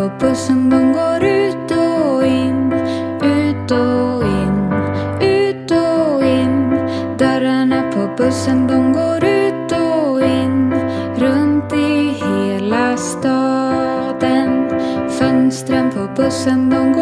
På bussen de går ut och in. Ut och in. Ut och in. Dörrarna på bussen de går ut och in. Runt i hela staden. Fönstren på bussen de går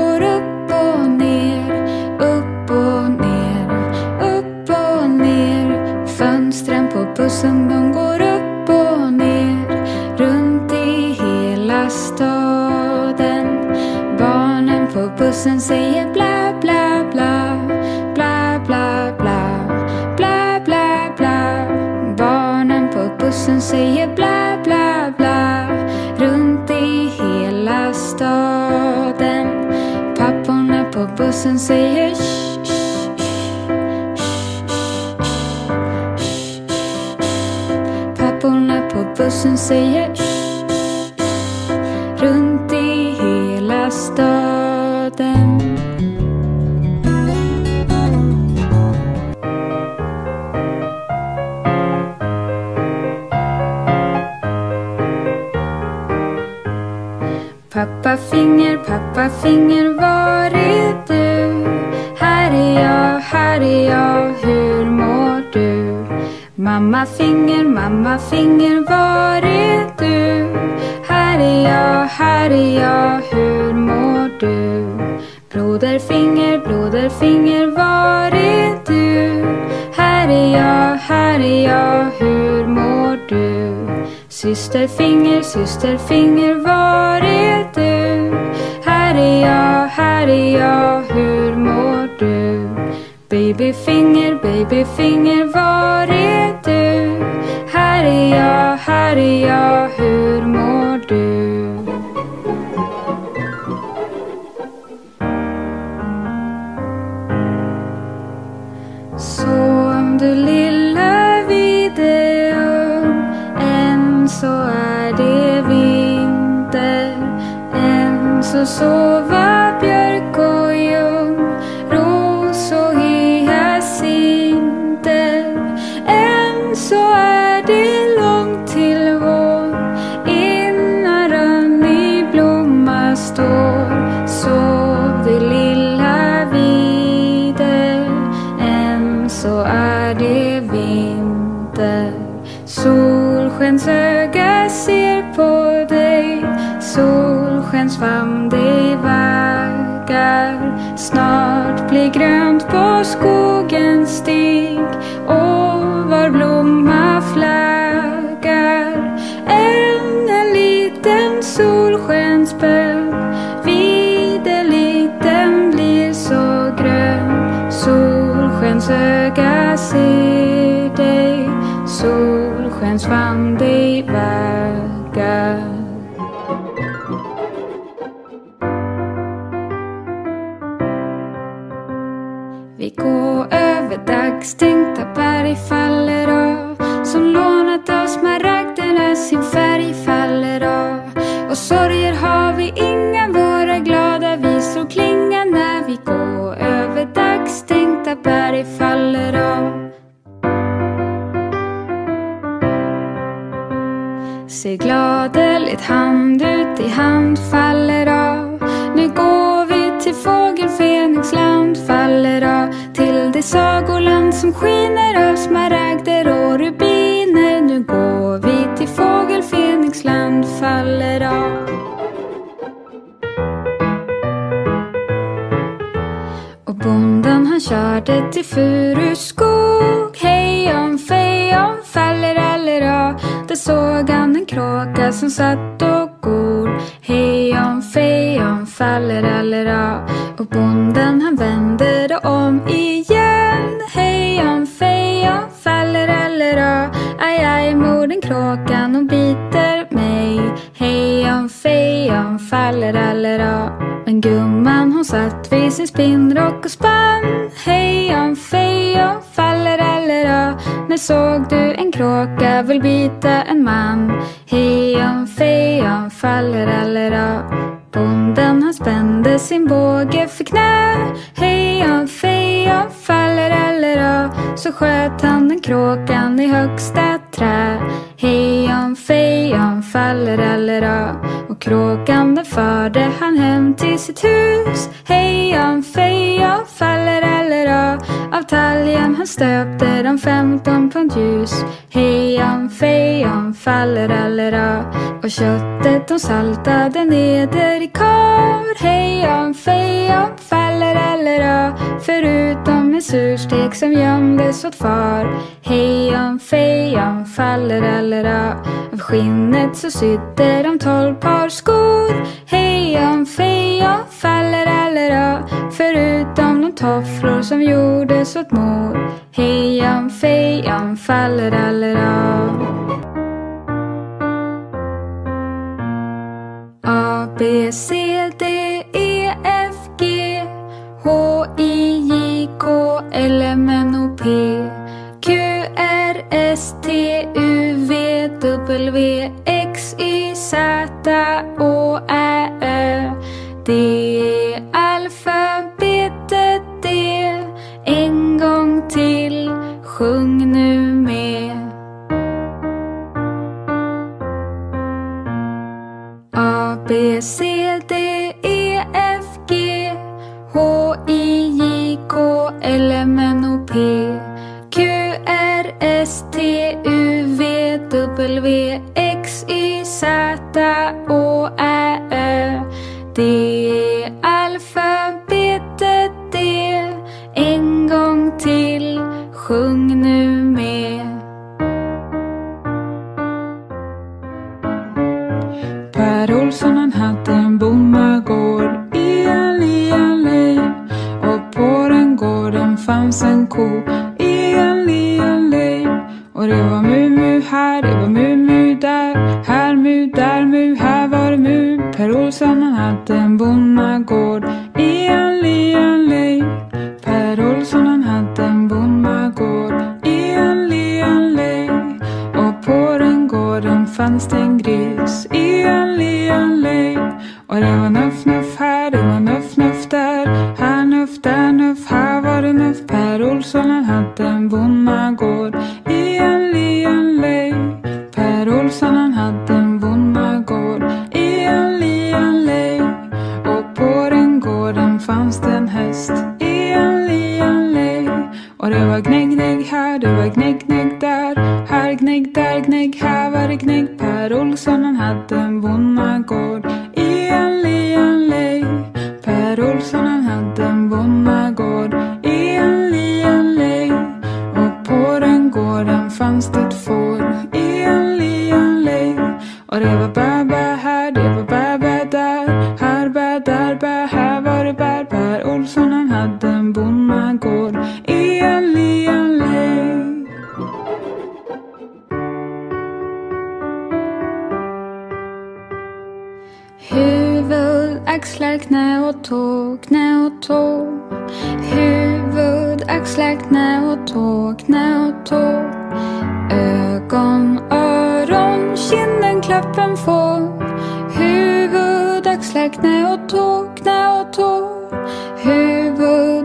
us and say yeah shh, shh, shh, shh, shh. Pop on up, pop us and say yeah. Broder finger, var är du? Här är jag, här är jag, hur mår du? Systerfinger, systerfinger var är du? Här är jag, här är jag, hur mår du? Babyfinger, babyfinger var solskensfamn dig vaggar. Snart blir grönt på skogens stig och var blomma flaggar. Än en liten solskensbön, vide Videliten blir så grön Solskensöga ser dig Solskensfamn dig vaggar över dagstänkta berg faller av. Som lånat av smaragderna sin färg faller av. Och sorger har vi inga, våra glada visor klingar när vi går. Över dagstänkta berg faller av. Se gladeligt hand ut i hand faller av. Nu går vi till fågel Fenixland faller av det sagoland som skiner av smaragder och rubiner. Nu går vi till fågel Fenixland faller av. Och bonden han körde till Furuskog. Hejon fejon faller allera Där såg han en kråka som satt och du en kråka vill bita en man? Hejan faller fallerallera. Bonden han spände sin båge för knä. Hejan faller fallerallera. Så sköt han den kråkan i högsta trä. Hejan faller fallerallera. Och kråkan den förde han hem till sitt hus. Hejan fejan fallerallera. Av talgen han stöpte de femton pund ljus. Hejan fejan fallerallera. Och köttet de saltade neder i kar. Hejan fejan fallerallera. Förutom en surstek som gömdes åt far. Hejan fejan fallerallera. Av av skinnet så sydde de tolv par skor. Hejan faller fallerallera. Förutom de tofflor som gjordes åt mor. Hejan fejan fallerallera. A, B, C, D, W, X, Y, Z, Å, Ä, Ö D är alfabetet D. En gång till, sjung nu med. A, B, C, D, Per Olsson han hade en bonnagård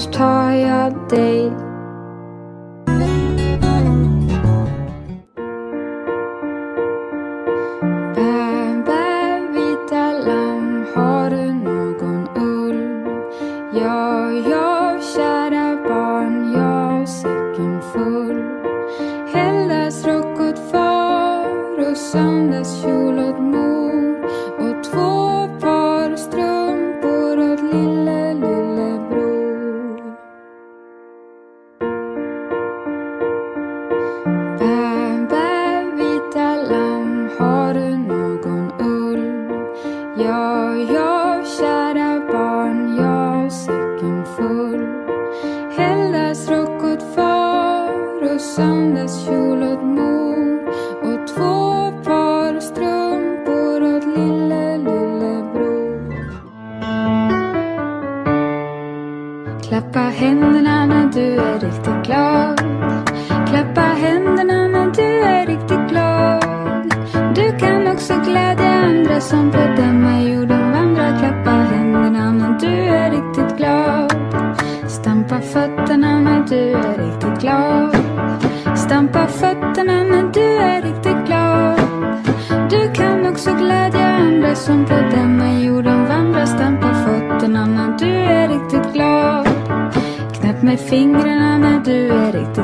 most tired day sure.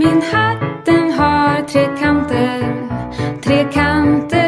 Min hatt den har tre kanter. Tre kanter.